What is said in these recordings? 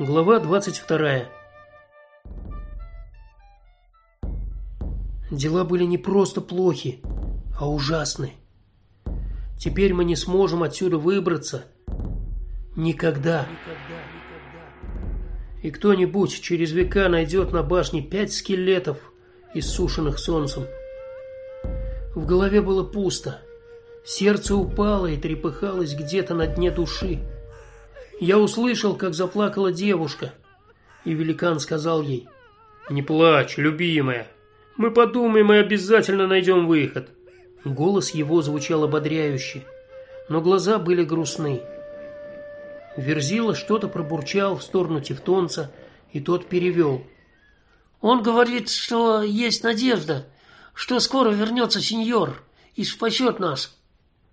Глава 22. Дела были не просто плохи, а ужасны. Теперь мы не сможем отсюда выбраться никогда. И кто-нибудь через века найдет на башне пять скелетов, иссушенных солнцем. В голове было пусто. Сердце упало и трепыхалось где-то на дне души. Я услышал, как заплакала девушка, и великан сказал ей: "Не плачь, любимая. Мы подумаем и обязательно найдем выход". Голос его звучал ободряюще, но глаза были грустны. Верзила что-то пробурчал в сторону Тевтонца, и тот перевел. Он говорит, что есть надежда, что скоро вернется сеньор и спасет нас.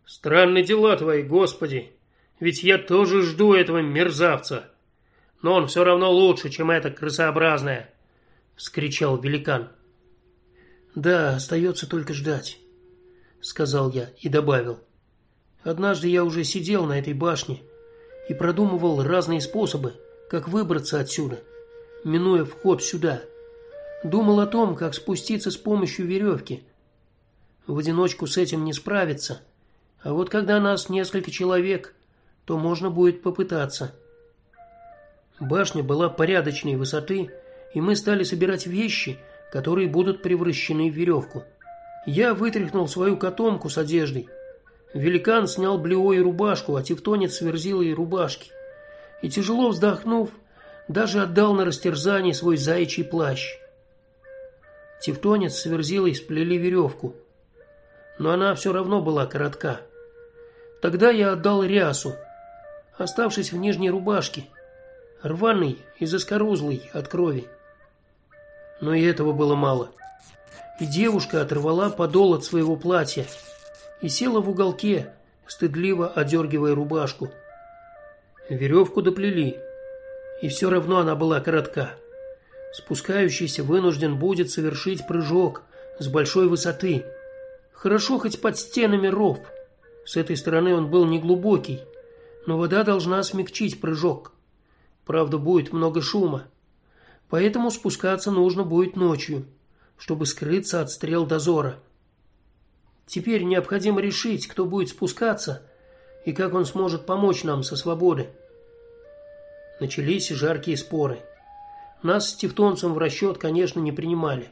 Странные дела твои, Господи. Ведь я тоже жду этого мерзавца. Но он все равно лучше, чем эта крысообразная, вскричал великан. Да, остается только ждать, сказал я и добавил: Однажды я уже сидел на этой башне и продумывал разные способы, как выбраться отсюда, минуя вход сюда. Думал о том, как спуститься с помощью веревки. В одиночку с этим не справиться. А вот когда нас несколько человек, то можно будет попытаться. Башня была порядочной высоты, и мы стали собирать вещи, которые будут превращены в веревку. Я вытряхнул свою котомку с одеждой. Великан снял блео и рубашку, а Тевтонец сверзил ей рубашки. И тяжело вздохнув, даже отдал на растерзание свой заячий плащ. Тевтонец с Верзилой сплели веревку, но она все равно была коротка. Тогда я отдал рясу, оставшись в нижней рубашке, рваной и заскорузлой от крови. Но и этого было мало. И девушка оторвала подол от своего платья и села в уголке, стыдливо одергивая рубашку. Веревку доплели, и все равно она была коротка. Спускающийся вынужден будет совершить прыжок с большой высоты. Хорошо хоть под стенами ров. С этой стороны он был не глубокий, но вода должна смягчить прыжок. Правда, будет много шума. Поэтому спускаться нужно будет ночью, чтобы скрыться от стрел дозора. Теперь необходимо решить, кто будет спускаться и как он сможет помочь нам со свободы. Начались жаркие споры. Нас с тевтонцем в расчет, конечно, не принимали.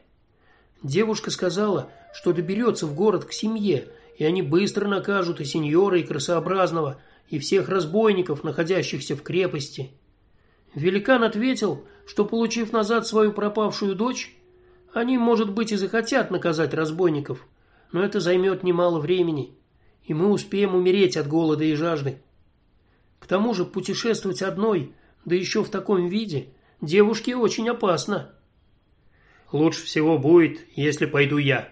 Девушка сказала, что доберется в город к семье, и они быстро накажут и сеньора, и красообразного, и всех разбойников, находящихся в крепости. Великан ответил, что получив назад свою пропавшую дочь, они, может быть, и захотят наказать разбойников, но это займет немало времени, и мы успеем умереть от голода и жажды. К тому же путешествовать одной, да еще в таком виде, девушке очень опасно. Лучше всего будет, если пойду я,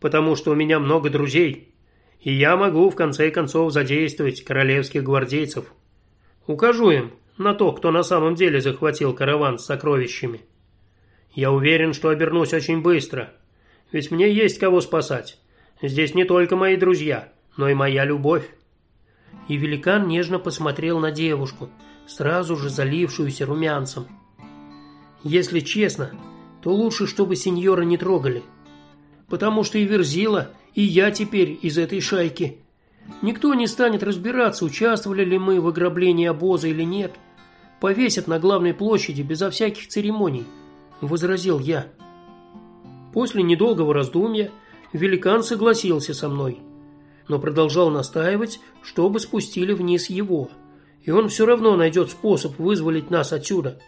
потому что у меня много друзей, и я могу в конце концов задействовать королевских гвардейцев. Укажу им на то, кто на самом деле захватил караван с сокровищами. Я уверен, что обернусь очень быстро, ведь мне есть кого спасать. Здесь не только мои друзья, но и моя любовь. И великан нежно посмотрел на девушку, сразу же залившуюся румянцем. Если честно, то лучше, чтобы сеньора не трогали, потому что и Верзила, и я теперь из этой шайки. Никто не станет разбираться, участвовали ли мы в ограблении обоза или нет. Повесят на главной площади безо всяких церемоний, возразил я. После недолгого раздумья великан согласился со мной, но продолжал настаивать, чтобы спустили вниз его, и он все равно найдет способ вызволить нас отсюда.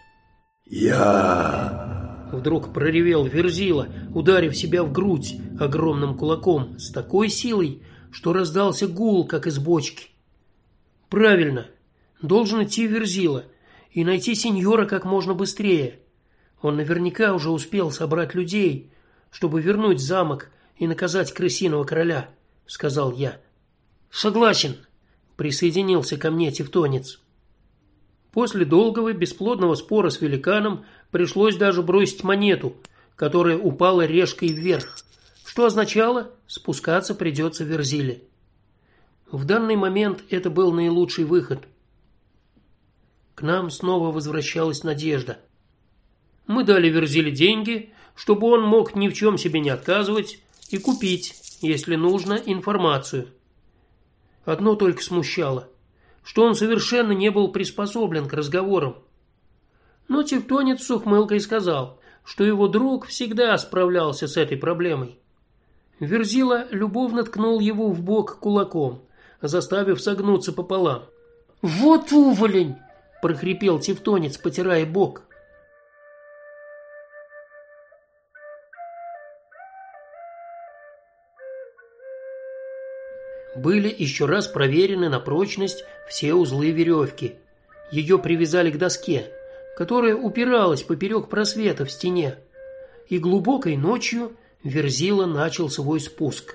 Я Вдруг проревел Верзила, ударив себя в грудь огромным кулаком с такой силой, что раздался гул, как из бочки. Правильно. Должен идти Верзила и найти сеньора как можно быстрее. Он наверняка уже успел собрать людей, чтобы вернуть замок и наказать крысиного короля, сказал я. Согласен, присоединился ко мне Тевтонец. После долгого бесплодного спора с великаном пришлось даже бросить монету, которая упала решкой вверх, что означало, спускаться придется Верзиле. В данный момент это был наилучший выход. К нам снова возвращалась надежда. Мы дали Верзиле деньги, чтобы он мог ни в чем себе не отказывать и купить, если нужно, информацию. Одно только смущало, что он совершенно не был приспособлен к разговорам. Но Тевтонец с ухмылкой сказал, что его друг всегда справлялся с этой проблемой. Верзила любовно ткнул его в бок кулаком, заставив согнуться пополам. Вот уволень, прохрипел Тевтонец, потирая бок. Были еще раз проверены на прочность все узлы веревки. Ее привязали к доске, которая упиралась поперек просвета в стене. И глубокой ночью Верзила начал свой спуск.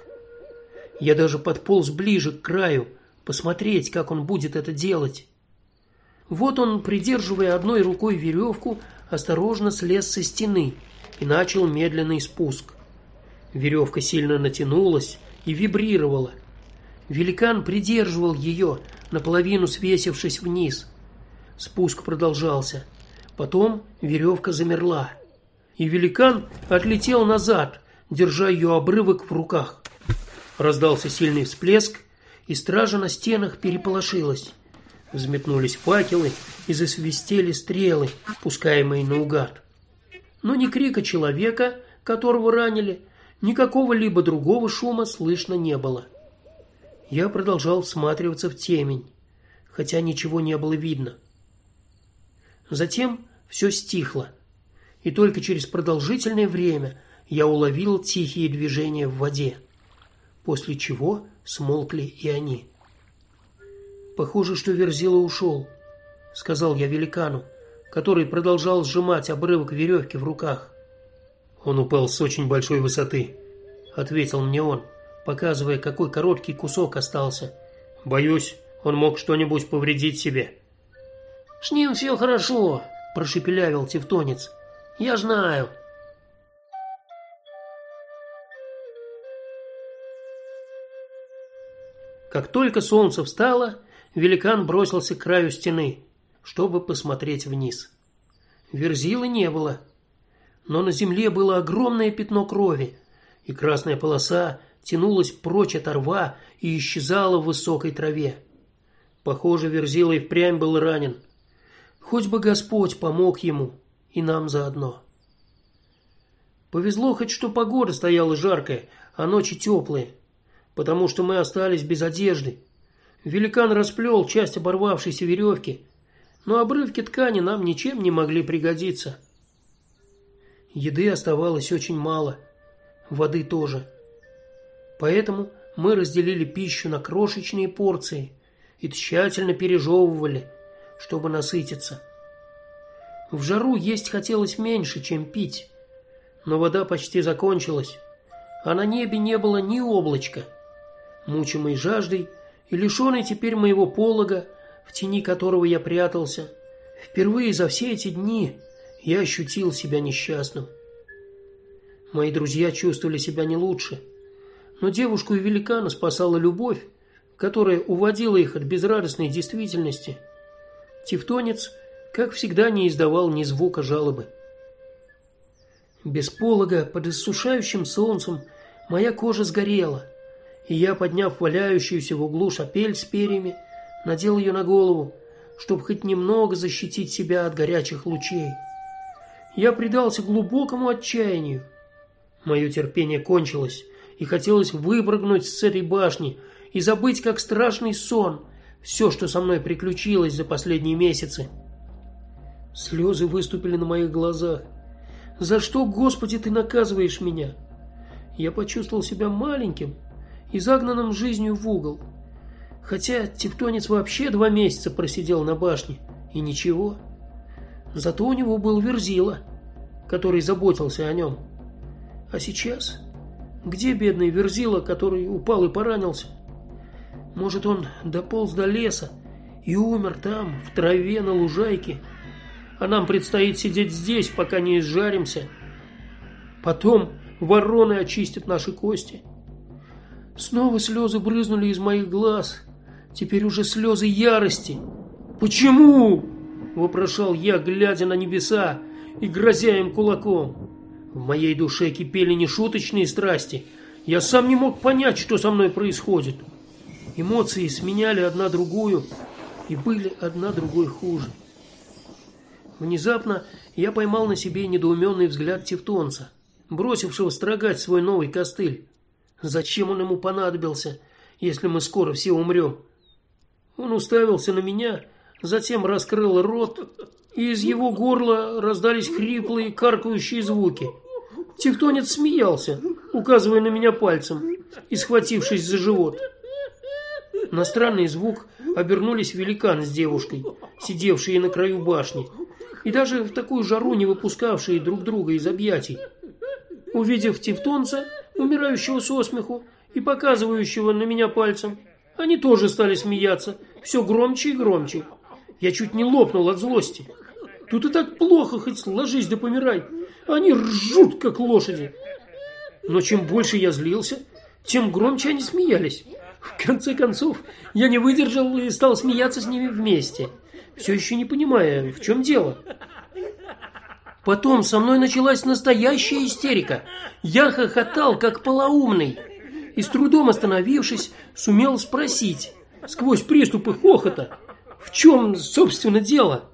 Я даже подполз ближе к краю, посмотреть, как он будет это делать. Вот он, придерживая одной рукой веревку, осторожно слез со стены и начал медленный спуск. Веревка сильно натянулась и вибрировала. Великан придерживал ее, наполовину свесившись вниз. Спуск продолжался. Потом веревка замерла, и великан отлетел назад, держа ее обрывок в руках. Раздался сильный всплеск, и стража на стенах переполошилась. Взметнулись факелы и засвистели стрелы, пускаемые наугад. Но ни крика человека, которого ранили, ни какого-либо другого шума слышно не было. Я продолжал всматриваться в темень, хотя ничего не было видно. Затем все стихло, и только через продолжительное время я уловил тихие движения в воде, после чего смолкли и они. Похоже, что Верзила ушел, сказал я великану, который продолжал сжимать обрывок веревки в руках. Он упал с очень большой высоты, ответил мне он показывая, какой короткий кусок остался. Боюсь, он мог что-нибудь повредить себе. С ним все хорошо, прошепелявил Тевтонец. Я знаю. Как только солнце встало, великан бросился к краю стены, чтобы посмотреть вниз. Верзилы не было, но на земле было огромное пятно крови, и красная полоса тянулась прочь от рва и исчезала в высокой траве. Похоже, Верзила и впрямь был ранен. Хоть бы Господь помог ему и нам заодно. Повезло хоть что погода стояла жаркая, а ночи теплые, потому что мы остались без одежды. Великан расплел часть оборвавшейся веревки, но обрывки ткани нам ничем не могли пригодиться. Еды оставалось очень мало, воды тоже. Поэтому мы разделили пищу на крошечные порции и тщательно пережевывали, чтобы насытиться. В жару есть хотелось меньше, чем пить, но вода почти закончилась, а на небе не было ни облачка. Мучимый жаждой и лишенный теперь моего полога, в тени которого я прятался, впервые за все эти дни я ощутил себя несчастным. Мои друзья чувствовали себя не лучше но девушку и великана спасала любовь, которая уводила их от безрадостной действительности. Тевтонец, как всегда, не издавал ни звука жалобы. Без полога под иссушающим солнцем моя кожа сгорела, и я, подняв валяющуюся в углу шапель с перьями, надел ее на голову, чтобы хоть немного защитить себя от горячих лучей. Я предался глубокому отчаянию. Мое терпение кончилось, и хотелось выпрыгнуть с этой башни и забыть, как страшный сон, все, что со мной приключилось за последние месяцы. Слезы выступили на моих глазах. За что, Господи, ты наказываешь меня? Я почувствовал себя маленьким и загнанным жизнью в угол. Хотя Тевтонец вообще два месяца просидел на башне, и ничего. Зато у него был Верзила, который заботился о нем. А сейчас где бедный Верзила, который упал и поранился? Может, он дополз до леса и умер там, в траве на лужайке? А нам предстоит сидеть здесь, пока не изжаримся. Потом вороны очистят наши кости. Снова слезы брызнули из моих глаз. Теперь уже слезы ярости. Почему? вопрошал я, глядя на небеса и грозя им кулаком. В моей душе кипели нешуточные страсти. Я сам не мог понять, что со мной происходит. Эмоции сменяли одна другую и были одна другой хуже. Внезапно я поймал на себе недоуменный взгляд Тевтонца, бросившего строгать свой новый костыль. Зачем он ему понадобился, если мы скоро все умрем? Он уставился на меня, затем раскрыл рот, и из его горла раздались хриплые, каркающие звуки. Тевтонец смеялся, указывая на меня пальцем и схватившись за живот. На странный звук обернулись великан с девушкой, сидевшие на краю башни, и даже в такую жару не выпускавшие друг друга из объятий. Увидев тевтонца, умирающего со смеху и показывающего на меня пальцем, они тоже стали смеяться, все громче и громче. Я чуть не лопнул от злости. Тут и так плохо, хоть ложись да помирай. Они ржут как лошади. Но чем больше я злился, тем громче они смеялись. В конце концов, я не выдержал и стал смеяться с ними вместе, все еще не понимая, в чем дело. Потом со мной началась настоящая истерика. Я хохотал как полоумный и с трудом остановившись, сумел спросить сквозь приступы хохота, в чем, собственно, дело.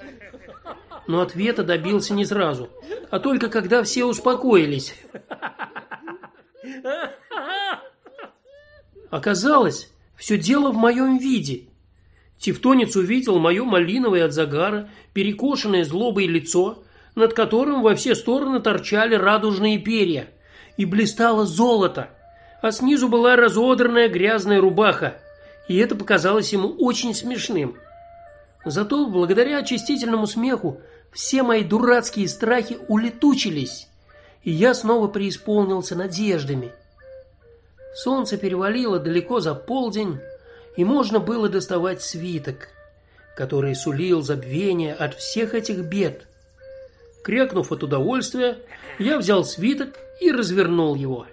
Но ответа добился не сразу, а только когда все успокоились. Оказалось, все дело в моем виде. Тевтонец увидел мое малиновое от загара, перекошенное злобой лицо, над которым во все стороны торчали радужные перья, и блистало золото, а снизу была разодранная грязная рубаха, и это показалось ему очень смешным. Зато благодаря очистительному смеху все мои дурацкие страхи улетучились, и я снова преисполнился надеждами. Солнце перевалило далеко за полдень, и можно было доставать свиток, который сулил забвение от всех этих бед. Крякнув от удовольствия, я взял свиток и развернул его.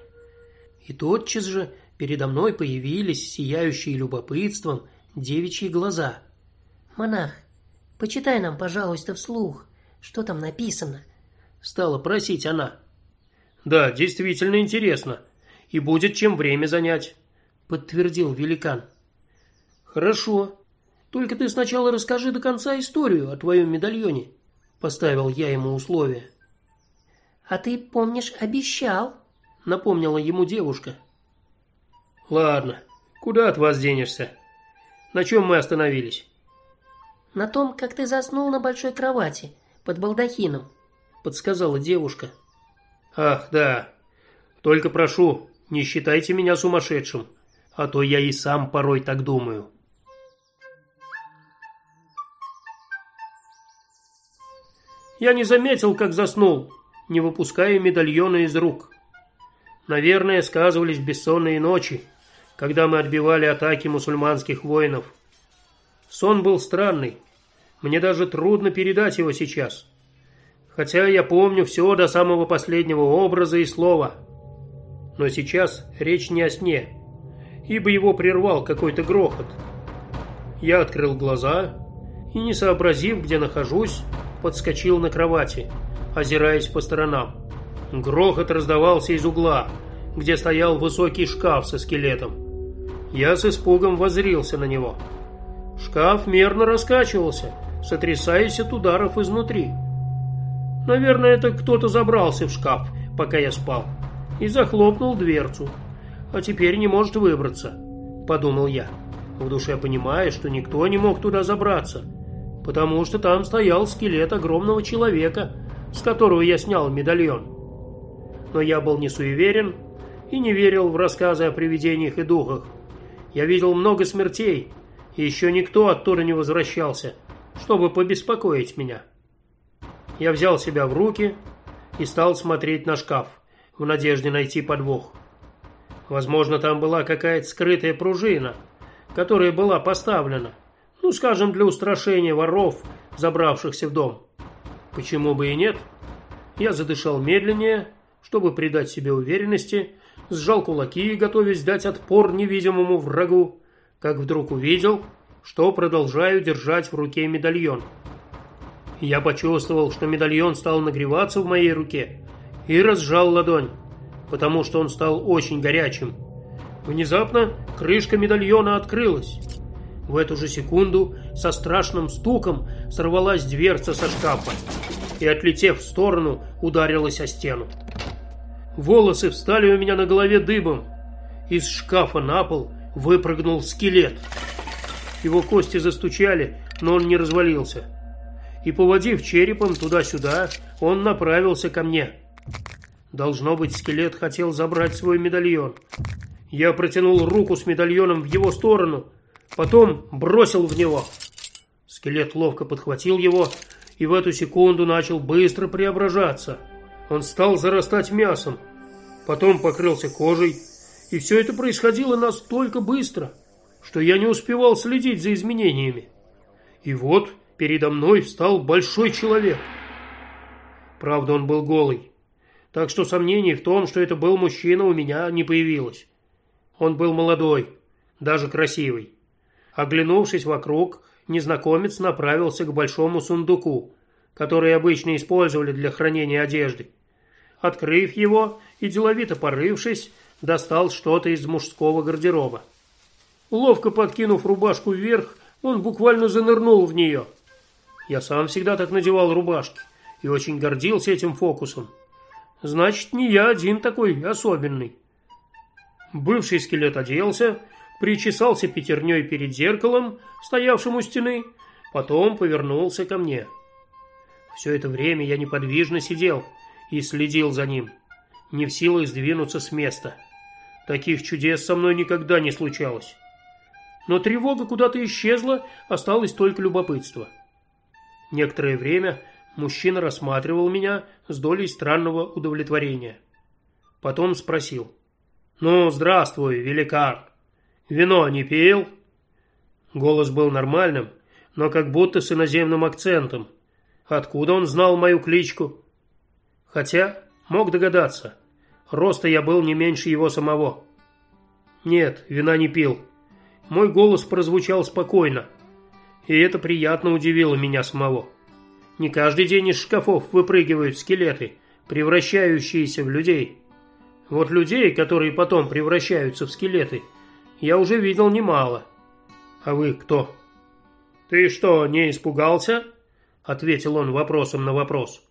И тотчас же передо мной появились сияющие любопытством девичьи глаза. Монах, почитай нам, пожалуйста, вслух, что там написано, стала просить она. Да, действительно интересно и будет чем время занять, подтвердил великан. Хорошо. Только ты сначала расскажи до конца историю о твоем медальоне, поставил я ему условие. А ты помнишь, обещал? напомнила ему девушка. Ладно, куда от вас денешься? На чем мы остановились? На том, как ты заснул на большой кровати под балдахином, подсказала девушка. Ах, да. Только прошу, не считайте меня сумасшедшим, а то я и сам порой так думаю. Я не заметил, как заснул, не выпуская медальона из рук. Наверное, сказывались бессонные ночи, когда мы отбивали атаки мусульманских воинов. Сон был странный. Мне даже трудно передать его сейчас. Хотя я помню все до самого последнего образа и слова. Но сейчас речь не о сне, ибо его прервал какой-то грохот. Я открыл глаза и, не сообразив, где нахожусь, подскочил на кровати, озираясь по сторонам. Грохот раздавался из угла, где стоял высокий шкаф со скелетом. Я с испугом воззрился на него. Шкаф мерно раскачивался, сотрясаясь от ударов изнутри. Наверное, это кто-то забрался в шкаф, пока я спал и захлопнул дверцу. А теперь не может выбраться, подумал я. В душе понимая, что никто не мог туда забраться, потому что там стоял скелет огромного человека, с которого я снял медальон. Но я был не суеверен и не верил в рассказы о привидениях и духах. Я видел много смертей, и еще никто оттуда не возвращался, чтобы побеспокоить меня. Я взял себя в руки и стал смотреть на шкаф в надежде найти подвох. Возможно, там была какая-то скрытая пружина, которая была поставлена, ну, скажем, для устрашения воров, забравшихся в дом. Почему бы и нет? Я задышал медленнее, чтобы придать себе уверенности, сжал кулаки, готовясь дать отпор невидимому врагу, как вдруг увидел, что продолжаю держать в руке медальон. Я почувствовал, что медальон стал нагреваться в моей руке и разжал ладонь, потому что он стал очень горячим. Внезапно крышка медальона открылась. В эту же секунду со страшным стуком сорвалась дверца со шкафа и, отлетев в сторону, ударилась о стену. Волосы встали у меня на голове дыбом. Из шкафа на пол выпрыгнул скелет. Его кости застучали, но он не развалился. И, поводив черепом туда-сюда, он направился ко мне. Должно быть, скелет хотел забрать свой медальон. Я протянул руку с медальоном в его сторону, потом бросил в него. Скелет ловко подхватил его и в эту секунду начал быстро преображаться. Он стал зарастать мясом, потом покрылся кожей, и все это происходило настолько быстро, что я не успевал следить за изменениями. И вот передо мной встал большой человек. Правда, он был голый, так что сомнений в том, что это был мужчина, у меня не появилось. Он был молодой, даже красивый. Оглянувшись вокруг, незнакомец направился к большому сундуку, который обычно использовали для хранения одежды. Открыв его и деловито порывшись, достал что-то из мужского гардероба. Ловко подкинув рубашку вверх, он буквально занырнул в нее. Я сам всегда так надевал рубашки и очень гордился этим фокусом. Значит, не я один такой особенный. Бывший скелет оделся, причесался пятерней перед зеркалом, стоявшим у стены, потом повернулся ко мне. Все это время я неподвижно сидел и следил за ним, не в силах сдвинуться с места. Таких чудес со мной никогда не случалось. Но тревога куда-то исчезла, осталось только любопытство. Некоторое время мужчина рассматривал меня с долей странного удовлетворения. Потом спросил: «Ну, здравствуй, великан. Вино не пил?» Голос был нормальным, но как будто с иноземным акцентом. Откуда он знал мою кличку? Хотя мог догадаться. Роста я был не меньше его самого. Нет, вина не пил. Мой голос прозвучал спокойно, и это приятно удивило меня самого. Не каждый день из шкафов выпрыгивают скелеты, превращающиеся в людей. Вот людей, которые потом превращаются в скелеты, я уже видел немало. А вы кто? Ты что, не испугался? ответил он вопросом на вопрос.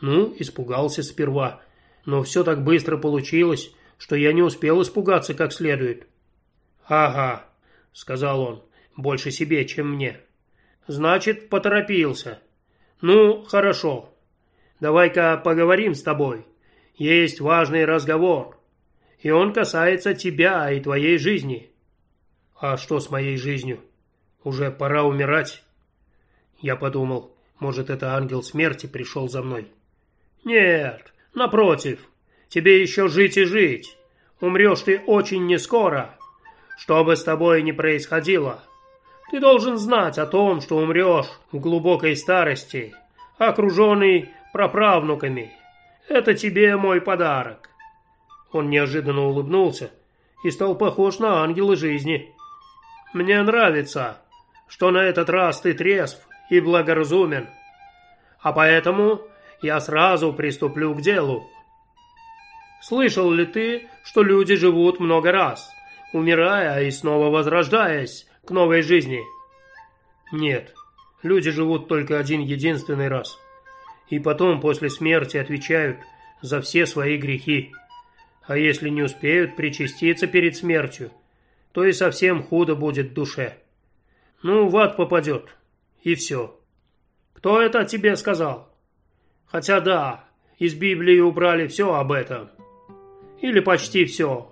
Ну, испугался сперва, но все так быстро получилось, что я не успел испугаться как следует. Ага, сказал он, больше себе, чем мне. Значит, поторопился. Ну, хорошо. Давай-ка поговорим с тобой есть важный разговор, и он касается тебя и твоей жизни. А что с моей жизнью? Уже пора умирать. Я подумал, может, это ангел смерти пришел за мной. Нет, напротив, тебе еще жить и жить. Умрешь ты очень нескоро. Что бы с тобой ни происходило, ты должен знать о том, что умрешь в глубокой старости, окруженный праправнуками это тебе мой подарок. Он неожиданно улыбнулся и стал похож на ангела жизни. Мне нравится, что на этот раз ты трезв и благоразумен. А поэтому я сразу приступлю к делу. Слышал ли ты, что люди живут много раз, умирая и снова возрождаясь к новой жизни? Нет, люди живут только один единственный раз и потом после смерти отвечают за все свои грехи. А если не успеют причаститься перед смертью, то и совсем худо будет душе. Ну, в ад попадет. И все. Кто это тебе сказал? Хотя да, из Библии убрали все об этом. Или почти все.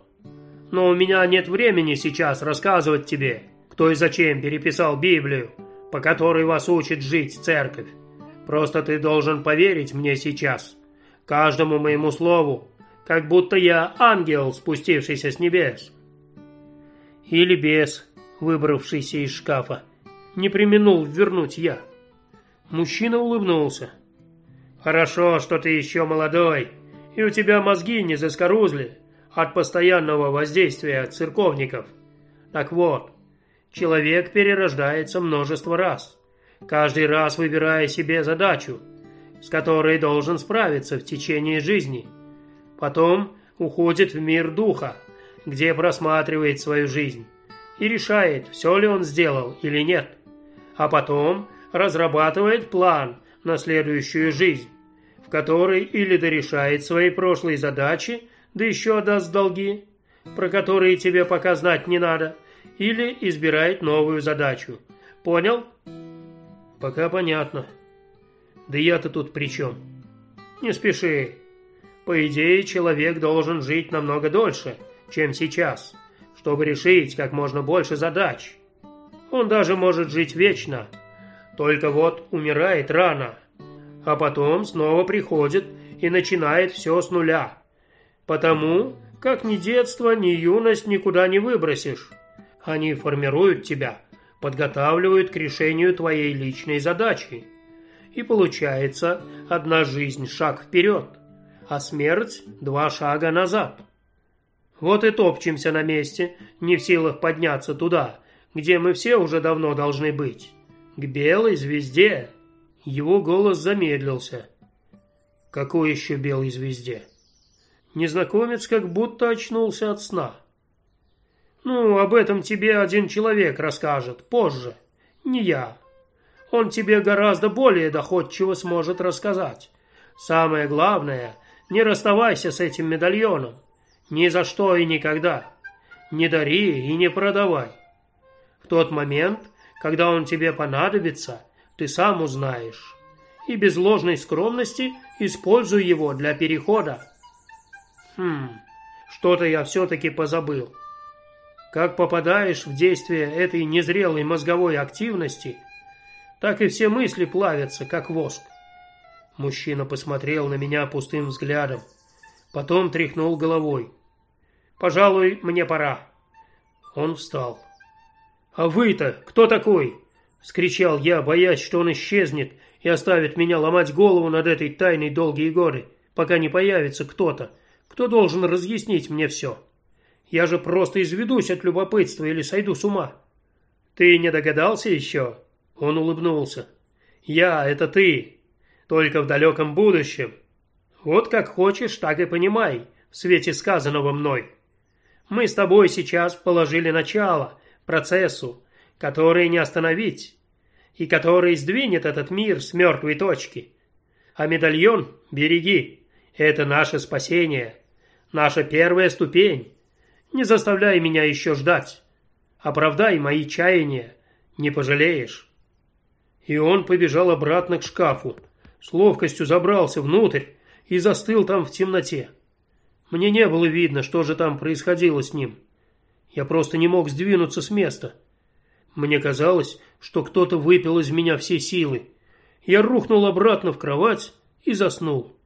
Но у меня нет времени сейчас рассказывать тебе, кто и зачем переписал Библию, по которой вас учит жить церковь. Просто ты должен поверить мне сейчас, каждому моему слову, как будто я ангел, спустившийся с небес. Или бес, выбравшийся из шкафа. Не применул вернуть я. Мужчина улыбнулся. Хорошо, что ты еще молодой, и у тебя мозги не заскорузли от постоянного воздействия церковников. Так вот, человек перерождается множество раз каждый раз выбирая себе задачу, с которой должен справиться в течение жизни. Потом уходит в мир духа, где просматривает свою жизнь и решает, все ли он сделал или нет. А потом разрабатывает план на следующую жизнь, в которой или дорешает свои прошлые задачи, да еще отдаст долги, про которые тебе пока знать не надо, или избирает новую задачу. Понял? Пока понятно. Да я-то тут при чем? Не спеши. По идее, человек должен жить намного дольше, чем сейчас, чтобы решить как можно больше задач. Он даже может жить вечно, только вот умирает рано, а потом снова приходит и начинает все с нуля. Потому как ни детство, ни юность никуда не выбросишь. Они формируют тебя, подготавливают к решению твоей личной задачи. И получается одна жизнь шаг вперед, а смерть два шага назад. Вот и топчемся на месте, не в силах подняться туда, где мы все уже давно должны быть. К белой звезде. Его голос замедлился. Какой еще белой звезде? Незнакомец как будто очнулся от сна. Ну, об этом тебе один человек расскажет позже, не я. Он тебе гораздо более доходчиво сможет рассказать. Самое главное, не расставайся с этим медальоном. Ни за что и никогда. Не дари и не продавай. В тот момент, когда он тебе понадобится, ты сам узнаешь. И без ложной скромности используй его для перехода. Хм, что-то я все-таки позабыл. Как попадаешь в действие этой незрелой мозговой активности, так и все мысли плавятся, как воск. Мужчина посмотрел на меня пустым взглядом, потом тряхнул головой. «Пожалуй, мне пора». Он встал. «А вы-то кто такой?» – вскричал я, боясь, что он исчезнет и оставит меня ломать голову над этой тайной долгие годы, пока не появится кто-то, кто должен разъяснить мне все. Я же просто изведусь от любопытства или сойду с ума. Ты не догадался еще? Он улыбнулся. Я это ты, только в далеком будущем. Вот как хочешь, так и понимай в свете сказанного мной. Мы с тобой сейчас положили начало процессу, который не остановить и который сдвинет этот мир с мертвой точки. А медальон береги, это наше спасение, наша первая ступень. Не заставляй меня еще ждать. Оправдай мои чаяния, не пожалеешь. И он побежал обратно к шкафу, с ловкостью забрался внутрь и застыл там в темноте. Мне не было видно, что же там происходило с ним. Я просто не мог сдвинуться с места. Мне казалось, что кто-то выпил из меня все силы. Я рухнул обратно в кровать и заснул.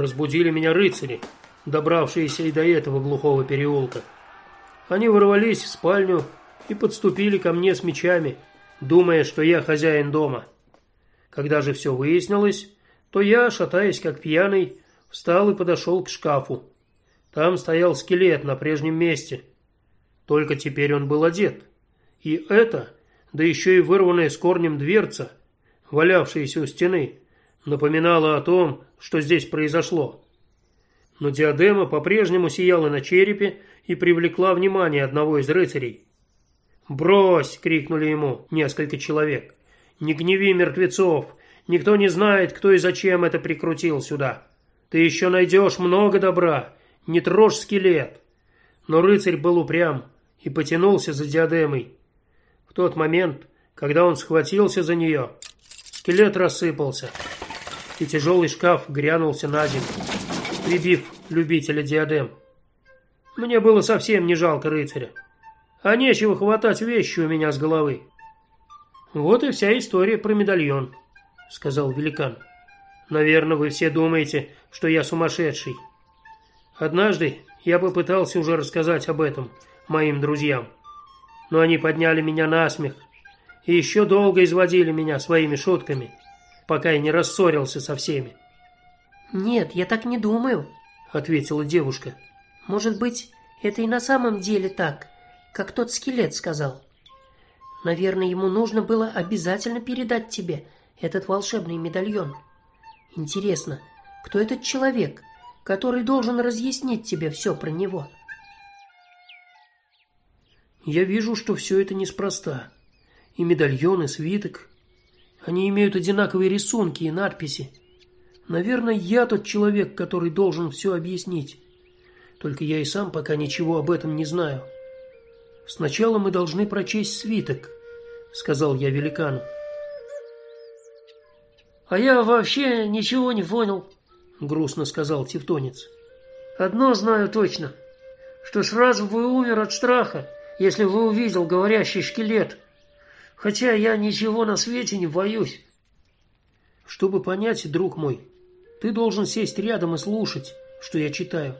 Разбудили меня рыцари, добравшиеся и до этого глухого переулка. Они ворвались в спальню и подступили ко мне с мечами, думая, что я хозяин дома. Когда же все выяснилось, то я, шатаясь как пьяный, встал и подошел к шкафу. Там стоял скелет на прежнем месте. Только теперь он был одет. И это, да еще и вырванная с корнем дверца, валявшаяся у стены, напоминала о том, что здесь произошло. Но диадема по-прежнему сияла на черепе и привлекла внимание одного из рыцарей. «Брось!» — крикнули ему несколько человек. «Не гневи мертвецов! Никто не знает, кто и зачем это прикрутил сюда. Ты еще найдешь много добра. Не трожь скелет!» Но рыцарь был упрям и потянулся за диадемой. В тот момент, когда он схватился за нее, скелет рассыпался и тяжелый шкаф грянулся на землю, прибив любителя диадем. Мне было совсем не жалко рыцаря, а нечего хватать вещи у меня с головы. Вот и вся история про медальон, сказал великан. Наверное, вы все думаете, что я сумасшедший. Однажды я попытался уже рассказать об этом моим друзьям, но они подняли меня на смех и еще долго изводили меня своими шутками, пока я не рассорился со всеми. Нет, я так не думаю, ответила девушка. Может быть, это и на самом деле так, как тот скелет сказал. Наверное, ему нужно было обязательно передать тебе этот волшебный медальон. Интересно, кто этот человек, который должен разъяснить тебе все про него? Я вижу, что все это неспроста. И медальон, и свиток, они имеют одинаковые рисунки и надписи. Наверное, я тот человек, который должен все объяснить. Только я и сам пока ничего об этом не знаю. Сначала мы должны прочесть свиток, сказал я великану. А я вообще ничего не понял, грустно сказал тевтонец. Одно знаю точно, что сразу бы умер от страха, если бы увидел говорящий скелет. Хотя я ничего на свете не боюсь. Чтобы понять, друг мой, ты должен сесть рядом и слушать, что я читаю.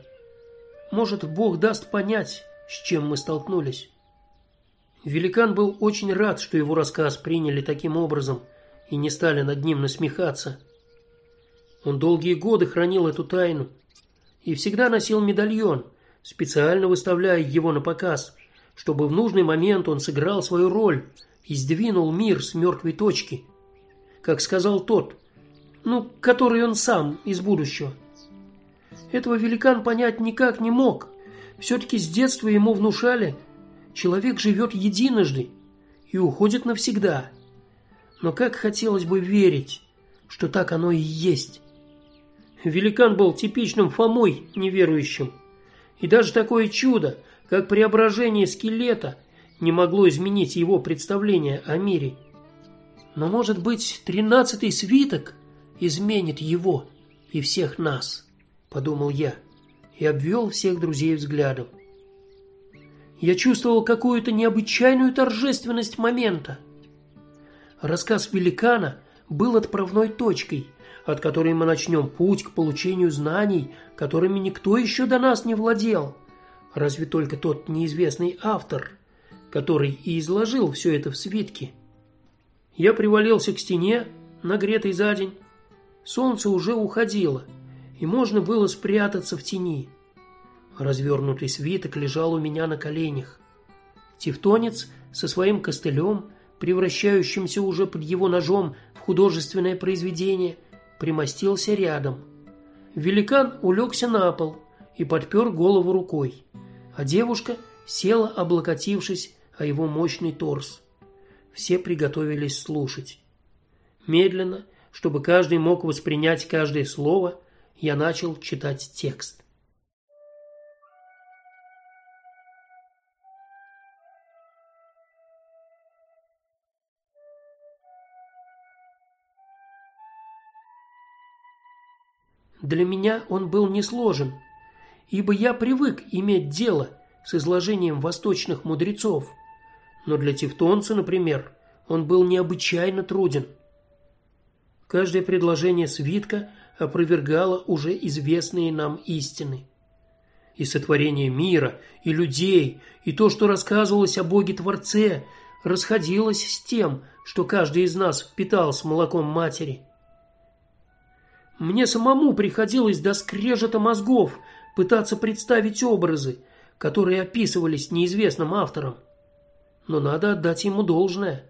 Может, Бог даст понять, с чем мы столкнулись. Великан был очень рад, что его рассказ приняли таким образом и не стали над ним насмехаться. Он долгие годы хранил эту тайну и всегда носил медальон, специально выставляя его на показ, чтобы в нужный момент он сыграл свою роль и сдвинул мир с мертвой точки, как сказал тот, ну, который он сам из будущего. Этого великан понять никак не мог. все таки с детства ему внушали, Человек живет единожды и уходит навсегда. Но как хотелось бы верить, что так оно и есть. Великан был типичным Фомой неверующим. И даже такое чудо, как преображение скелета, не могло изменить его представление о мире. Но, может быть, тринадцатый свиток изменит его и всех нас, подумал я и обвел всех друзей взглядом. Я чувствовал какую-то необычайную торжественность момента. Рассказ великана был отправной точкой, от которой мы начнем путь к получению знаний, которыми никто еще до нас не владел, разве только тот неизвестный автор, который и изложил все это в свитке. Я привалился к стене, нагретой за день. Солнце уже уходило, и можно было спрятаться в тени. Развернутый свиток лежал у меня на коленях. Тевтонец со своим костылем, превращающимся уже под его ножом в художественное произведение, примостился рядом. Великан улегся на пол и подпер голову рукой, а девушка села, облокотившись о его мощный торс. Все приготовились слушать. Медленно, чтобы каждый мог воспринять каждое слово, я начал читать текст. Для меня он был несложен, ибо я привык иметь дело с изложением восточных мудрецов. Но для тевтонца, например, он был необычайно труден. Каждое предложение свитка опровергало уже известные нам истины. И сотворение мира, и людей, и то, что рассказывалось о Боге Творце, расходилось с тем, что каждый из нас впитал с молоком матери. Мне самому приходилось до скрежета мозгов пытаться представить образы, которые описывались неизвестным автором. Но надо отдать ему должное.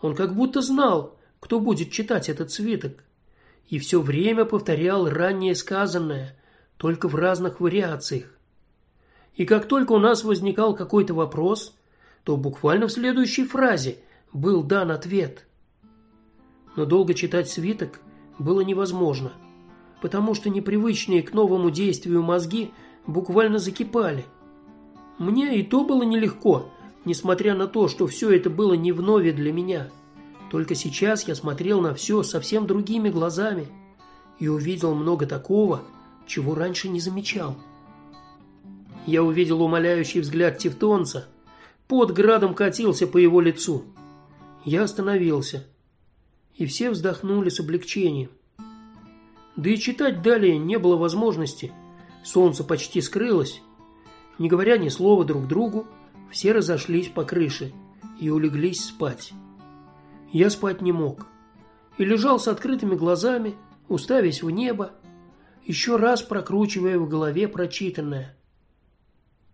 Он как будто знал, кто будет читать этот свиток, и все время повторял ранее сказанное, только в разных вариациях. И как только у нас возникал какой-то вопрос, то буквально в следующей фразе был дан ответ. Но долго читать свиток было невозможно, потому что непривычные к новому действию мозги буквально закипали. Мне и то было нелегко, несмотря на то, что все это было не вновь для меня. Только сейчас я смотрел на все совсем другими глазами и увидел много такого, чего раньше не замечал. Я увидел умоляющий взгляд Тевтонца. Под градом катился по его лицу. Я остановился и все вздохнули с облегчением. Да и читать далее не было возможности. Солнце почти скрылось. Не говоря ни слова друг другу, все разошлись по крыше и улеглись спать. Я спать не мог и лежал с открытыми глазами, уставясь в небо, еще раз прокручивая в голове прочитанное.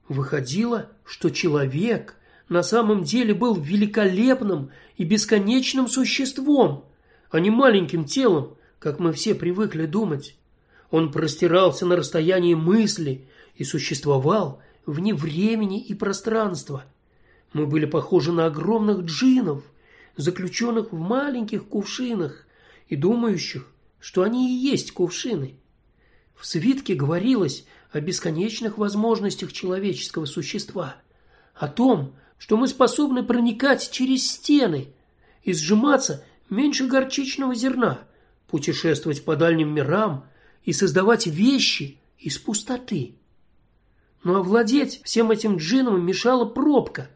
Выходило, что человек на самом деле был великолепным и бесконечным существом, а не маленьким телом, как мы все привыкли думать. Он простирался на расстоянии мысли и существовал вне времени и пространства. Мы были похожи на огромных джинов, заключенных в маленьких кувшинах и думающих, что они и есть кувшины. В свитке говорилось о бесконечных возможностях человеческого существа, о том, что мы способны проникать через стены и сжиматься меньше горчичного зерна, путешествовать по дальним мирам и создавать вещи из пустоты. Но овладеть всем этим джином мешала пробка,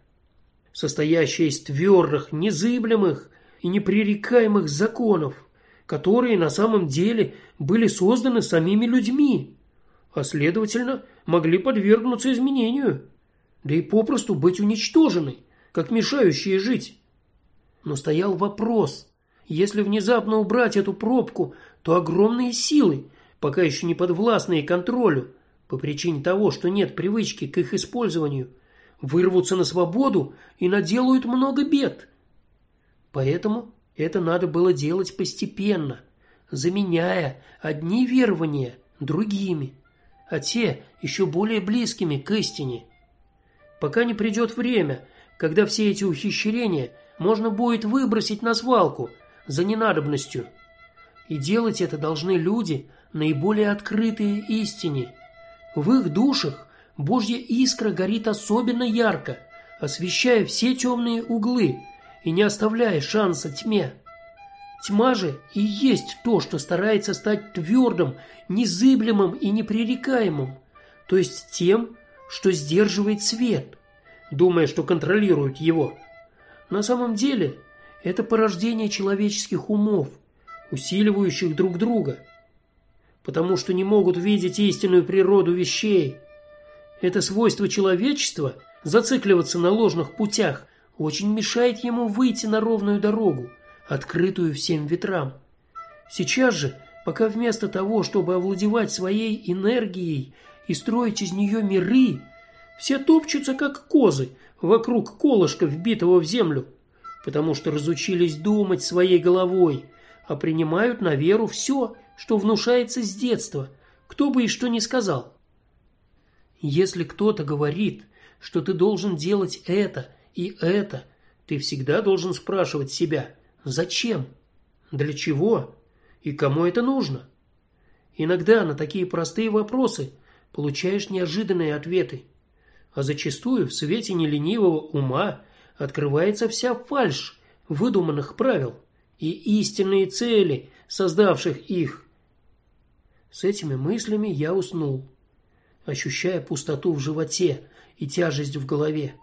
состоящая из твердых, незыблемых и непререкаемых законов, которые на самом деле были созданы самими людьми, а следовательно, могли подвергнуться изменению, да и попросту быть уничтожены, как мешающие жить. Но стоял вопрос: если внезапно убрать эту пробку, то огромные силы, пока еще не подвластные контролю, по причине того, что нет привычки к их использованию, вырвутся на свободу и наделают много бед. Поэтому это надо было делать постепенно, заменяя одни верования другими, а те еще более близкими к истине. Пока не придет время, когда все эти ухищрения можно будет выбросить на свалку за ненадобностью. И делать это должны люди, наиболее открытые истине. В их душах Божья искра горит особенно ярко, освещая все темные углы и не оставляя шанса тьме. Тьма же и есть то, что старается стать твердым, незыблемым и непререкаемым, то есть тем, что сдерживает свет, думая, что контролирует его. На самом деле, это порождение человеческих умов, усиливающих друг друга, потому что не могут видеть истинную природу вещей. Это свойство человечества зацикливаться на ложных путях очень мешает ему выйти на ровную дорогу, открытую всем ветрам. Сейчас же, пока вместо того, чтобы овладевать своей энергией и строить из нее миры, все топчутся как козы вокруг колышка, вбитого в землю, потому что разучились думать своей головой, а принимают на веру все, что внушается с детства, кто бы и что ни сказал. Если кто-то говорит, что ты должен делать это и это, ты всегда должен спрашивать себя: зачем? Для чего? И кому это нужно? Иногда на такие простые вопросы получаешь неожиданные ответы, а зачастую в свете неленивого ума открывается вся фальшь выдуманных правил и истинные цели, создавших их. С этими мыслями я уснул, ощущая пустоту в животе и тяжесть в голове.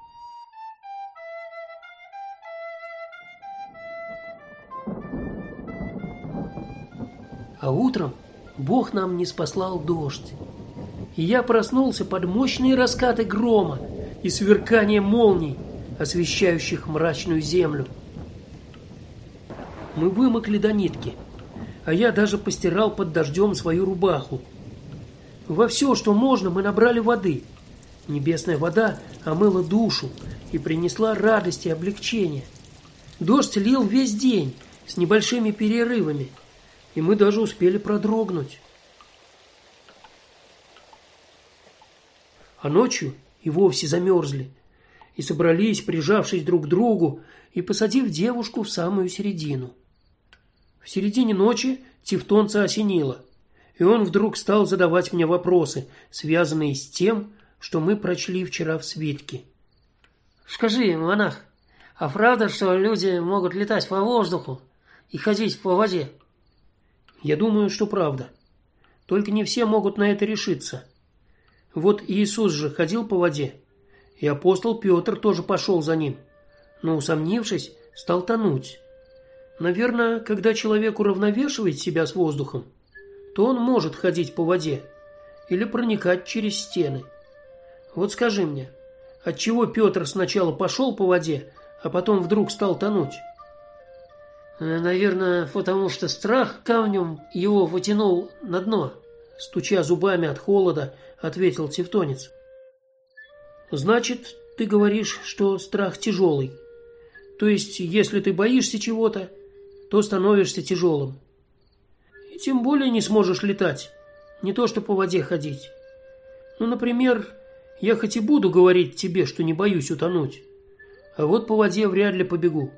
А утром Бог нам не спаслал дождь. И я проснулся под мощные раскаты грома и сверкание молний, освещающих мрачную землю. Мы вымокли до нитки, а я даже постирал под дождем свою рубаху. Во все, что можно, мы набрали воды. Небесная вода омыла душу и принесла радость и облегчение. Дождь лил весь день с небольшими перерывами и мы даже успели продрогнуть. А ночью и вовсе замерзли и собрались, прижавшись друг к другу и посадив девушку в самую середину. В середине ночи Тевтонца осенило, и он вдруг стал задавать мне вопросы, связанные с тем, что мы прочли вчера в свитке. Скажи, монах, а правда, что люди могут летать по воздуху и ходить по воде? Я думаю, что правда. Только не все могут на это решиться. Вот Иисус же ходил по воде, и апостол Петр тоже пошел за ним, но усомнившись, стал тонуть. Наверное, когда человек уравновешивает себя с воздухом, то он может ходить по воде или проникать через стены. Вот скажи мне, от чего Петр сначала пошел по воде, а потом вдруг стал тонуть? Э, наверное, потому что страх камнем его вытянул на дно, стуча зубами от холода, ответил Тевтонец. Значит, ты говоришь, что страх тяжелый. То есть, если ты боишься чего-то, то становишься тяжелым. И тем более не сможешь летать, не то что по воде ходить. Ну, например, я хоть и буду говорить тебе, что не боюсь утонуть, а вот по воде вряд ли побегу,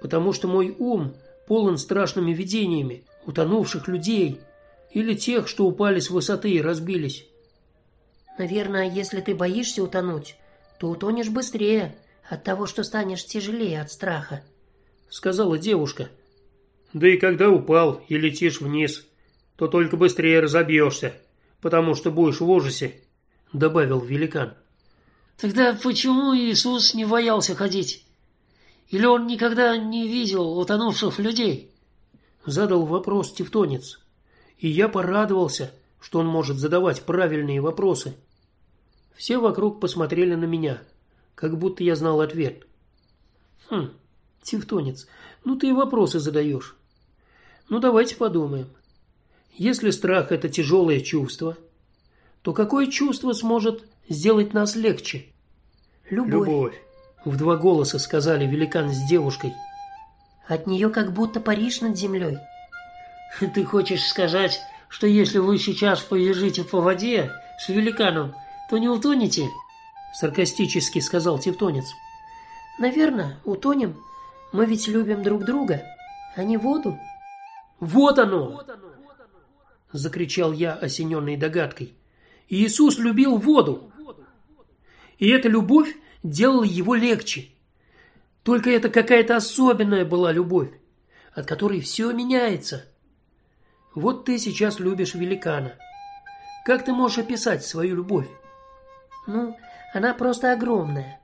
потому что мой ум полон страшными видениями утонувших людей или тех, что упали с высоты и разбились. Наверное, если ты боишься утонуть, то утонешь быстрее от того, что станешь тяжелее от страха, сказала девушка. Да и когда упал и летишь вниз, то только быстрее разобьешься, потому что будешь в ужасе, добавил великан. Тогда почему Иисус не боялся ходить? Или он никогда не видел утонувших людей? задал вопрос тевтонец. И я порадовался, что он может задавать правильные вопросы. Все вокруг посмотрели на меня, как будто я знал ответ. Хм, Тевтонец, ну ты и вопросы задаешь. Ну давайте подумаем. Если страх это тяжелое чувство, то какое чувство сможет сделать нас легче? Любовь. Любовь. В два голоса сказали великан с девушкой. От нее как будто Париж над землей. Ты хочешь сказать, что если вы сейчас побежите по воде с великаном, то не утонете? саркастически сказал Тевтонец. Наверное, утонем. Мы ведь любим друг друга, а не воду. Вот оно. закричал я, осененный догадкой. Иисус любил воду. И эта любовь делала его легче. Только это какая-то особенная была любовь, от которой все меняется. Вот ты сейчас любишь великана. Как ты можешь описать свою любовь? Ну, она просто огромная.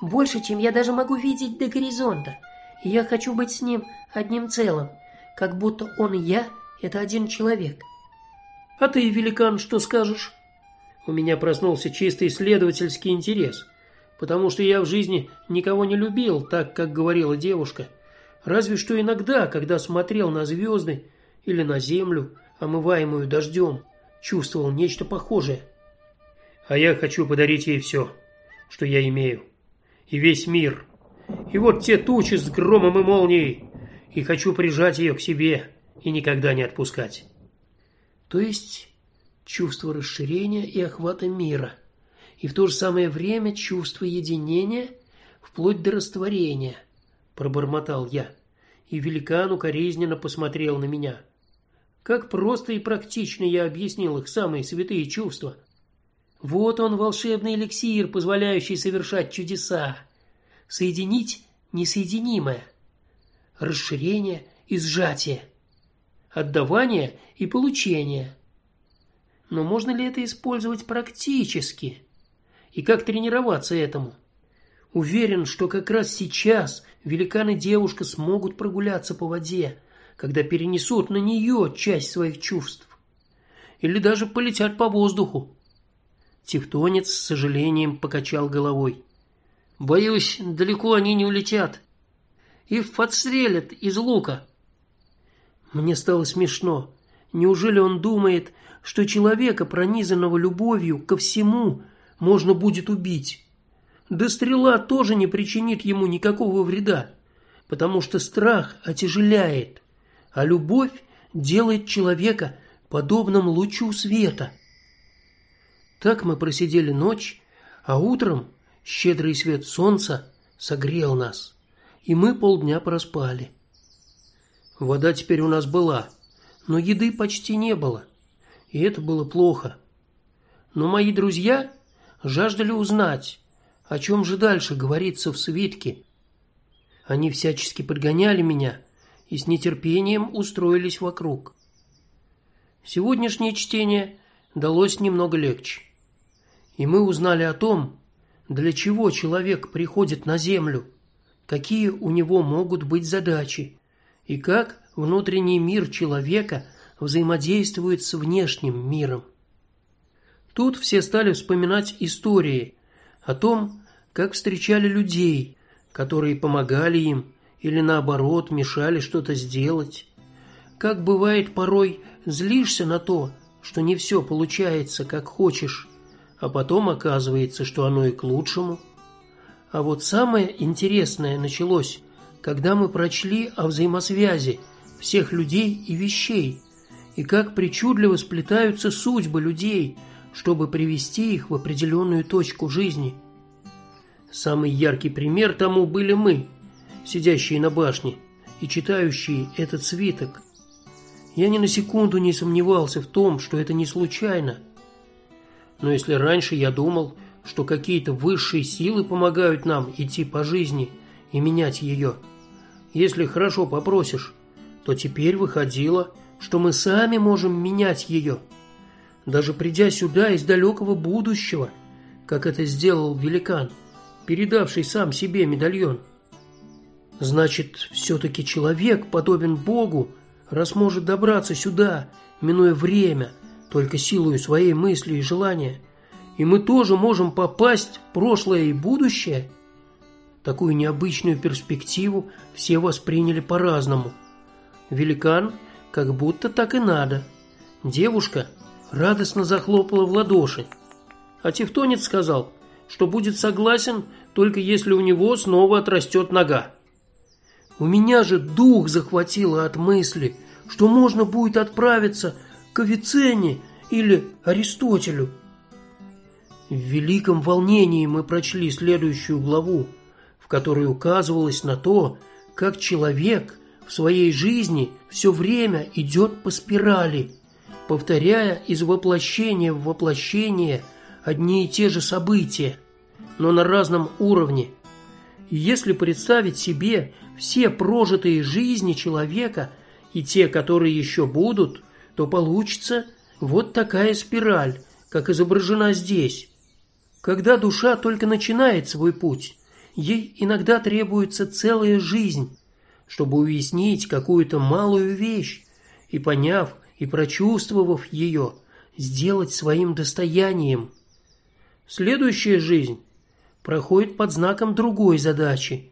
Больше, чем я даже могу видеть до горизонта. И я хочу быть с ним одним целым, как будто он и я это один человек. А ты, великан, что скажешь? У меня проснулся чистый исследовательский интерес, потому что я в жизни никого не любил, так как говорила девушка. Разве что иногда, когда смотрел на звезды или на землю, омываемую дождем, чувствовал нечто похожее. А я хочу подарить ей все, что я имею, и весь мир. И вот те тучи с громом и молнией, и хочу прижать ее к себе и никогда не отпускать. То есть чувство расширения и охвата мира, и в то же самое время чувство единения вплоть до растворения, пробормотал я, и великан укоризненно посмотрел на меня. Как просто и практично я объяснил их самые святые чувства. Вот он волшебный эликсир, позволяющий совершать чудеса, соединить несоединимое, расширение и сжатие, отдавание и получение. Но можно ли это использовать практически? И как тренироваться этому? Уверен, что как раз сейчас великан и девушка смогут прогуляться по воде, когда перенесут на нее часть своих чувств, или даже полетят по воздуху. Тевтонец с сожалением покачал головой. Боюсь, далеко они не улетят. Их подстрелят из лука. Мне стало смешно. Неужели он думает, что человека, пронизанного любовью ко всему, можно будет убить? Да стрела тоже не причинит ему никакого вреда, потому что страх отяжеляет, а любовь делает человека подобным лучу света. Так мы просидели ночь, а утром щедрый свет солнца согрел нас, и мы полдня проспали. Вода теперь у нас была, но еды почти не было, и это было плохо. Но мои друзья жаждали узнать, о чем же дальше говорится в свитке. Они всячески подгоняли меня и с нетерпением устроились вокруг. Сегодняшнее чтение далось немного легче и мы узнали о том, для чего человек приходит на землю, какие у него могут быть задачи и как внутренний мир человека взаимодействует с внешним миром. Тут все стали вспоминать истории о том, как встречали людей, которые помогали им или наоборот мешали что-то сделать. Как бывает порой, злишься на то, что не все получается, как хочешь, а потом оказывается, что оно и к лучшему. А вот самое интересное началось, когда мы прочли о взаимосвязи всех людей и вещей, и как причудливо сплетаются судьбы людей, чтобы привести их в определенную точку жизни. Самый яркий пример тому были мы, сидящие на башне и читающие этот свиток. Я ни на секунду не сомневался в том, что это не случайно. Но если раньше я думал, что какие-то высшие силы помогают нам идти по жизни и менять ее, если хорошо попросишь, то теперь выходило, что мы сами можем менять ее, даже придя сюда из далекого будущего, как это сделал великан, передавший сам себе медальон. Значит, все таки человек подобен Богу, раз может добраться сюда, минуя время, только силой своей мысли и желания. И мы тоже можем попасть в прошлое и будущее. Такую необычную перспективу все восприняли по-разному. Великан как будто так и надо. Девушка радостно захлопала в ладоши. А Тевтонец сказал, что будет согласен только если у него снова отрастет нога. У меня же дух захватило от мысли, что можно будет отправиться к Авиценне или Аристотелю. В великом волнении мы прочли следующую главу, в которой указывалось на то, как человек в своей жизни все время идет по спирали, повторяя из воплощения в воплощение одни и те же события, но на разном уровне. И если представить себе все прожитые жизни человека и те, которые еще будут, то получится вот такая спираль, как изображена здесь. Когда душа только начинает свой путь, ей иногда требуется целая жизнь, чтобы уяснить какую-то малую вещь и поняв и прочувствовав ее, сделать своим достоянием. Следующая жизнь проходит под знаком другой задачи,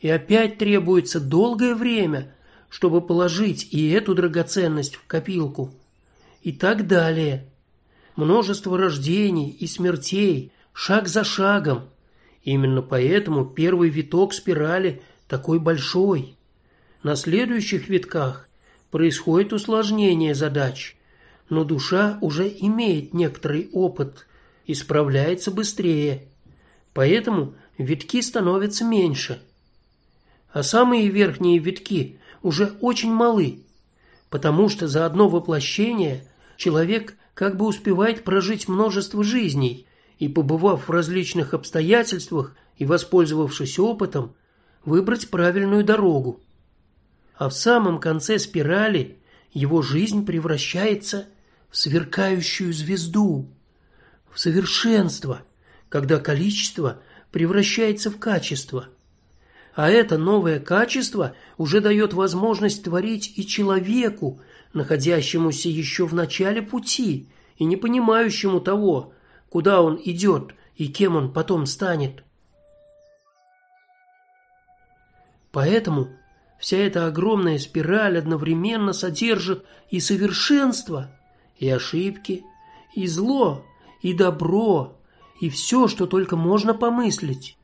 и опять требуется долгое время, чтобы положить и эту драгоценность в копилку. И так далее. Множество рождений и смертей, шаг за шагом. Именно поэтому первый виток спирали такой большой. На следующих витках происходит усложнение задач, но душа уже имеет некоторый опыт и справляется быстрее. Поэтому витки становятся меньше. А самые верхние витки уже очень малы, потому что за одно воплощение человек как бы успевает прожить множество жизней и побывав в различных обстоятельствах и воспользовавшись опытом, выбрать правильную дорогу а в самом конце спирали его жизнь превращается в сверкающую звезду, в совершенство, когда количество превращается в качество. А это новое качество уже дает возможность творить и человеку, находящемуся еще в начале пути и не понимающему того, куда он идет и кем он потом станет. Поэтому Вся эта огромная спираль одновременно содержит и совершенство, и ошибки, и зло, и добро, и все, что только можно помыслить.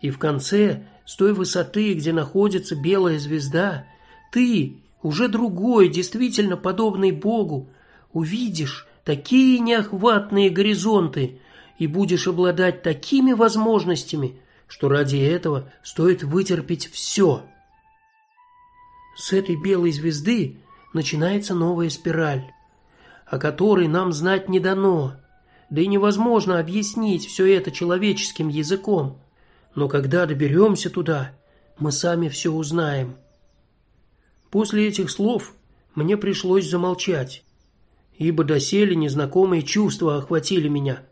И в конце, с той высоты, где находится белая звезда, ты, уже другой, действительно подобный Богу, увидишь такие неохватные горизонты и будешь обладать такими возможностями, что ради этого стоит вытерпеть все. С этой белой звезды начинается новая спираль, о которой нам знать не дано. Да и невозможно объяснить все это человеческим языком. Но когда доберемся туда, мы сами все узнаем. После этих слов мне пришлось замолчать, ибо доселе незнакомые чувства охватили меня.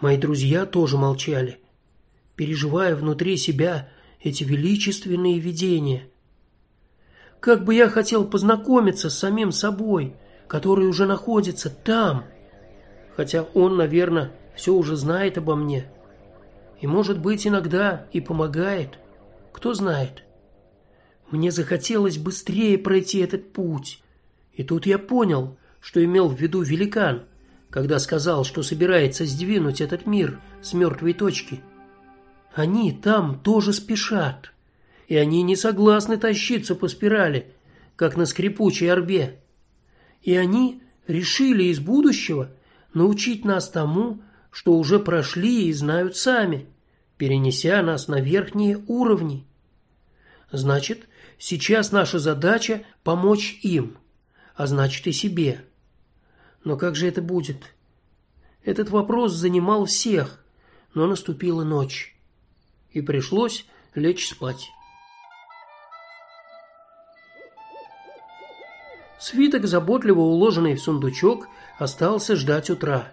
Мои друзья тоже молчали, переживая внутри себя эти величественные видения. Как бы я хотел познакомиться с самим собой, который уже находится там. Хотя он, наверное, все уже знает обо мне. И, может быть, иногда и помогает. Кто знает. Мне захотелось быстрее пройти этот путь. И тут я понял, что имел в виду великан, когда сказал, что собирается сдвинуть этот мир с мертвой точки. Они там тоже спешат, и они не согласны тащиться по спирали, как на скрипучей орбе. И они решили из будущего научить нас тому, что уже прошли и знают сами, перенеся нас на верхние уровни. Значит, сейчас наша задача помочь им, а значит и себе. Но как же это будет? Этот вопрос занимал всех, но наступила ночь, и пришлось лечь спать. Свиток, заботливо уложенный в сундучок, остался ждать утра.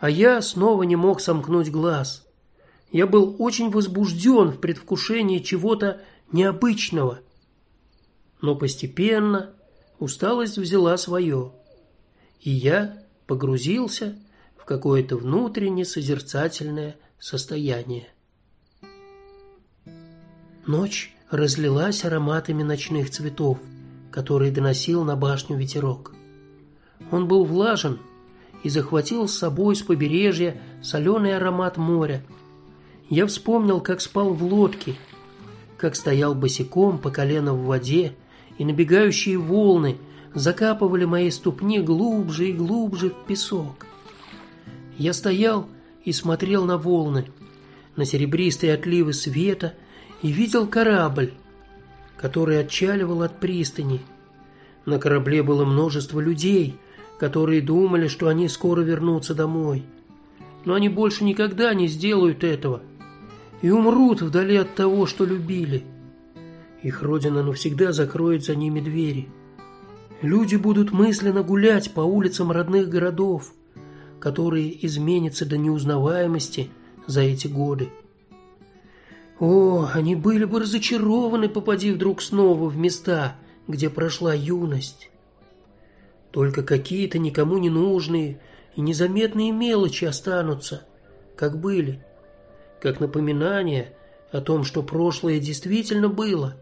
А я снова не мог сомкнуть глаз. Я был очень возбужден в предвкушении чего-то необычного. Но постепенно усталость взяла свое, и я погрузился в какое-то внутреннее созерцательное состояние. Ночь разлилась ароматами ночных цветов, которые доносил на башню ветерок. Он был влажен и захватил с собой с побережья соленый аромат моря. Я вспомнил, как спал в лодке, как стоял босиком по колено в воде, и набегающие волны закапывали мои ступни глубже и глубже в песок. Я стоял и смотрел на волны, на серебристые отливы света и видел корабль, который отчаливал от пристани. На корабле было множество людей, которые думали, что они скоро вернутся домой. Но они больше никогда не сделают этого и умрут вдали от того, что любили. Их родина навсегда закроет за ними двери. Люди будут мысленно гулять по улицам родных городов, которые изменятся до неузнаваемости за эти годы. О, они были бы разочарованы, попади вдруг снова в места, где прошла юность. Только какие-то никому не нужные и незаметные мелочи останутся, как были, как напоминание о том, что прошлое действительно было.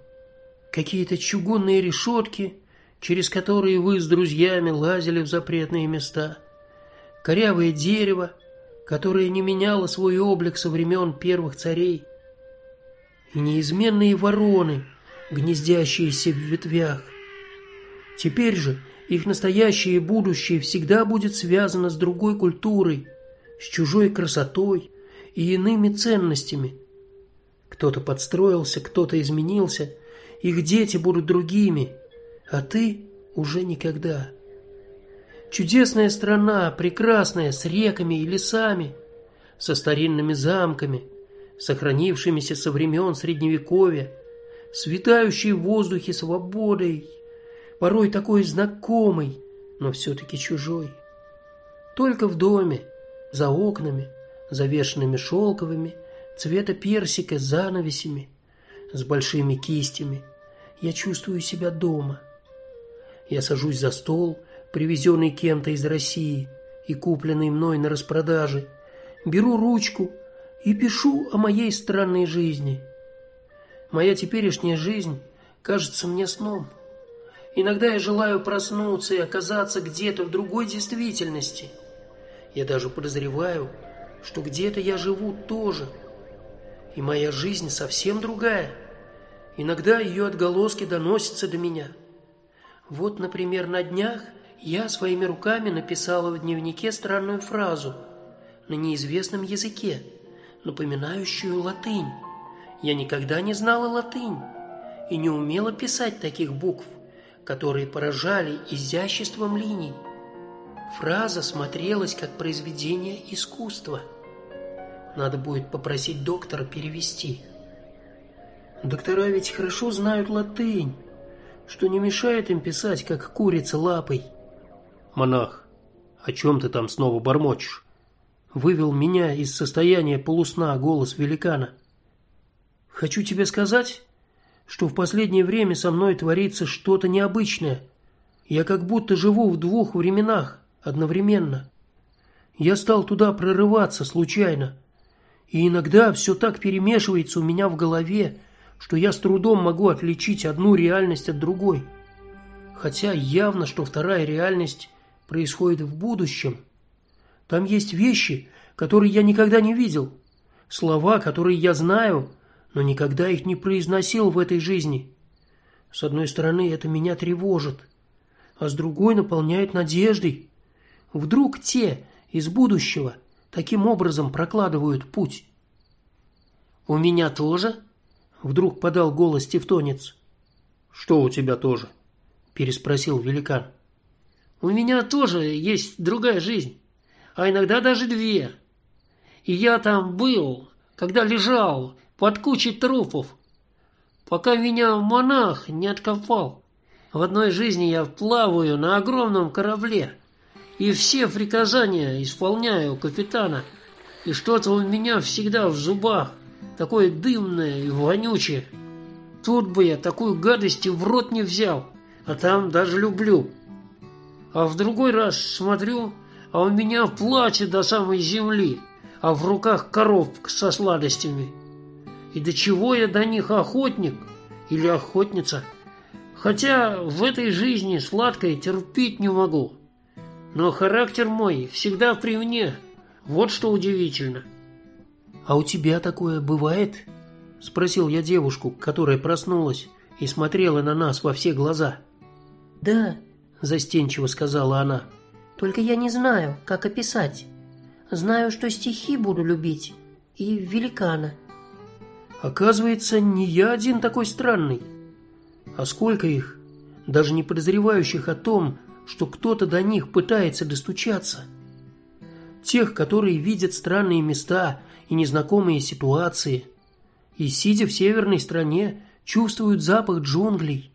Какие-то чугунные решетки, через которые вы с друзьями лазили в запретные места. Корявое дерево, которое не меняло свой облик со времен первых царей и неизменные вороны, гнездящиеся в ветвях. Теперь же их настоящее и будущее всегда будет связано с другой культурой, с чужой красотой и иными ценностями. Кто-то подстроился, кто-то изменился, их дети будут другими, а ты уже никогда. Чудесная страна, прекрасная, с реками и лесами, со старинными замками, сохранившимися со времен средневековья, с в воздухе свободой, порой такой знакомый, но все таки чужой. Только в доме, за окнами, завешенными шелковыми цвета персика занавесями, с большими кистями, я чувствую себя дома. Я сажусь за стол, привезенный кем-то из России и купленный мной на распродаже, беру ручку и пишу о моей странной жизни. Моя теперешняя жизнь кажется мне сном. Иногда я желаю проснуться и оказаться где-то в другой действительности. Я даже подозреваю, что где-то я живу тоже. И моя жизнь совсем другая. Иногда ее отголоски доносятся до меня. Вот, например, на днях я своими руками написала в дневнике странную фразу на неизвестном языке напоминающую латынь. Я никогда не знала латынь и не умела писать таких букв, которые поражали изяществом линий. Фраза смотрелась как произведение искусства. Надо будет попросить доктора перевести. Доктора ведь хорошо знают латынь, что не мешает им писать как курица лапой. Монах, о чем ты там снова бормочешь? вывел меня из состояния полусна голос великана. Хочу тебе сказать, что в последнее время со мной творится что-то необычное. Я как будто живу в двух временах одновременно. Я стал туда прорываться случайно И иногда все так перемешивается у меня в голове, что я с трудом могу отличить одну реальность от другой. Хотя явно, что вторая реальность происходит в будущем. Там есть вещи, которые я никогда не видел, слова, которые я знаю, но никогда их не произносил в этой жизни. С одной стороны, это меня тревожит, а с другой наполняет надеждой. Вдруг те из будущего таким образом прокладывают путь. У меня тоже? Вдруг подал голос Тевтонец. Что у тебя тоже? переспросил великан. У меня тоже есть другая жизнь, а иногда даже две. И я там был, когда лежал под кучей трупов, пока меня монах не откопал. В одной жизни я плаваю на огромном корабле и все приказания исполняю капитана. И что-то у меня всегда в зубах, такое дымное и вонючее. Тут бы я такую гадость и в рот не взял, а там даже люблю. А в другой раз смотрю, а у меня плачет до самой земли, а в руках коробка со сладостями. И до чего я до них охотник или охотница? Хотя в этой жизни сладкое терпеть не могу. Но характер мой всегда при мне. Вот что удивительно. А у тебя такое бывает? спросил я девушку, которая проснулась и смотрела на нас во все глаза. Да, застенчиво сказала она. Только я не знаю, как описать. Знаю, что стихи буду любить и великана. Оказывается, не я один такой странный. А сколько их, даже не подозревающих о том, что кто-то до них пытается достучаться. Тех, которые видят странные места и незнакомые ситуации, и сидя в северной стране, чувствуют запах джунглей.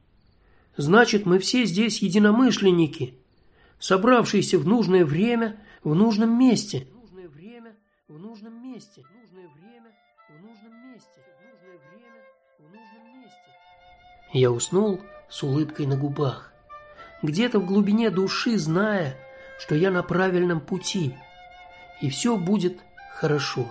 Значит, мы все здесь единомышленники, собравшиеся в нужное время в нужном месте. Нужное время в нужном месте. Нужное время в нужном месте. Нужное время в нужном месте. Я уснул с улыбкой на губах, где-то в глубине души зная, что я на правильном пути, и все будет хорошо.